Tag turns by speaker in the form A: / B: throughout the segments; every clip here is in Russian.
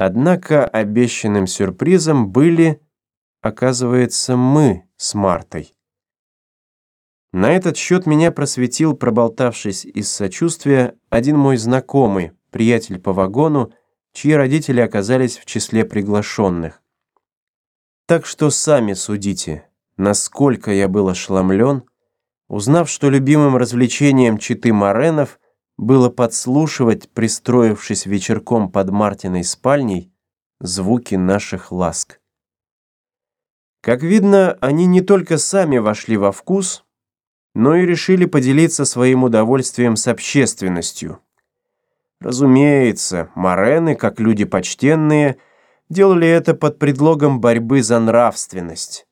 A: Однако обещанным сюрпризом были, оказывается, мы с Мартой. На этот счет меня просветил, проболтавшись из сочувствия, один мой знакомый, приятель по вагону, чьи родители оказались в числе приглашенных. Так что сами судите, насколько я был ошеломлен, узнав, что любимым развлечением читы Моренов – было подслушивать, пристроившись вечерком под Мартиной спальней, звуки наших ласк. Как видно, они не только сами вошли во вкус, но и решили поделиться своим удовольствием с общественностью. Разумеется, морены, как люди почтенные, делали это под предлогом борьбы за нравственность.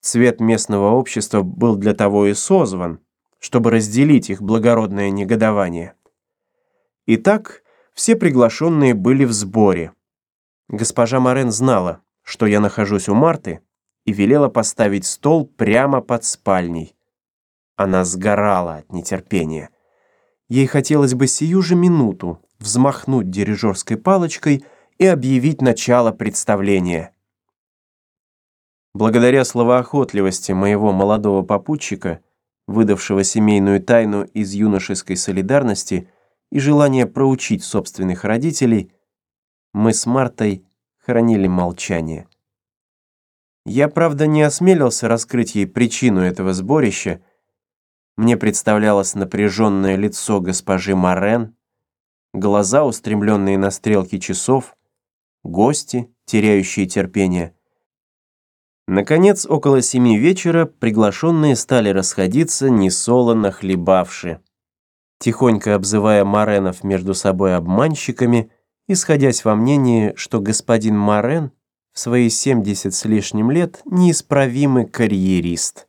A: Цвет местного общества был для того и созван – чтобы разделить их благородное негодование. Итак, все приглашенные были в сборе. Госпожа Морен знала, что я нахожусь у Марты, и велела поставить стол прямо под спальней. Она сгорала от нетерпения. Ей хотелось бы сию же минуту взмахнуть дирижерской палочкой и объявить начало представления. Благодаря словоохотливости моего молодого попутчика выдавшего семейную тайну из юношеской солидарности и желания проучить собственных родителей, мы с Мартой хранили молчание. Я, правда, не осмелился раскрыть ей причину этого сборища. Мне представлялось напряженное лицо госпожи Морен, глаза, устремленные на стрелки часов, гости, теряющие терпение — Наконец, около семи вечера приглашенные стали расходиться, несолоно хлебавши. Тихонько обзывая Маренов между собой обманщиками, исходясь во мнении, что господин Марен в свои 70 с лишним лет неисправимый карьерист.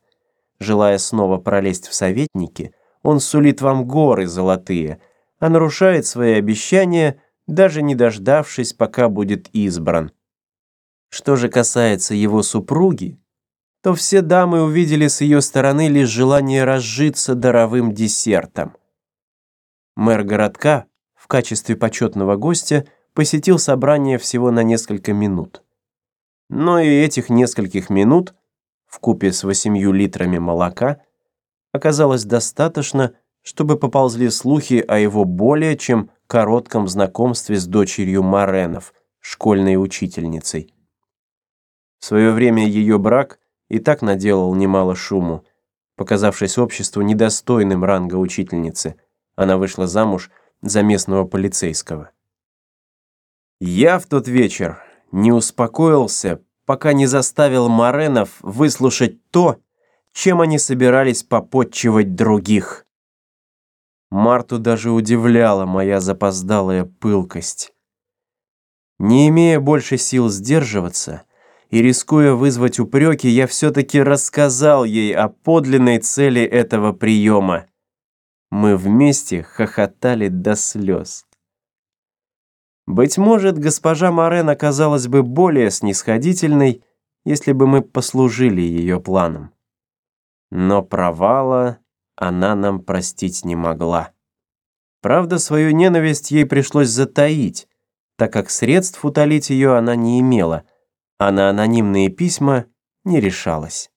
A: Желая снова пролезть в советники, он сулит вам горы золотые, а нарушает свои обещания, даже не дождавшись, пока будет избран. Что же касается его супруги, то все дамы увидели с ее стороны лишь желание разжиться даровым десертом. Мэр городка в качестве почетного гостя посетил собрание всего на несколько минут. Но и этих нескольких минут, в купе с восемью литрами молока, оказалось достаточно, чтобы поползли слухи о его более чем коротком знакомстве с дочерью Маренов, школьной учительницей. В свое время ее брак и так наделал немало шуму, показавшись обществу недостойным ранга учительницы. Она вышла замуж за местного полицейского. Я в тот вечер не успокоился, пока не заставил Маренов выслушать то, чем они собирались попотчевать других. Марту даже удивляла моя запоздалая пылкость. Не имея больше сил сдерживаться, и, рискуя вызвать упреки, я все-таки рассказал ей о подлинной цели этого приема. Мы вместе хохотали до слез. Быть может, госпожа Морен оказалась бы более снисходительной, если бы мы послужили ее планом. Но провала она нам простить не могла. Правда, свою ненависть ей пришлось затаить, так как средств утолить ее она не имела — а на анонимные письма не решалась.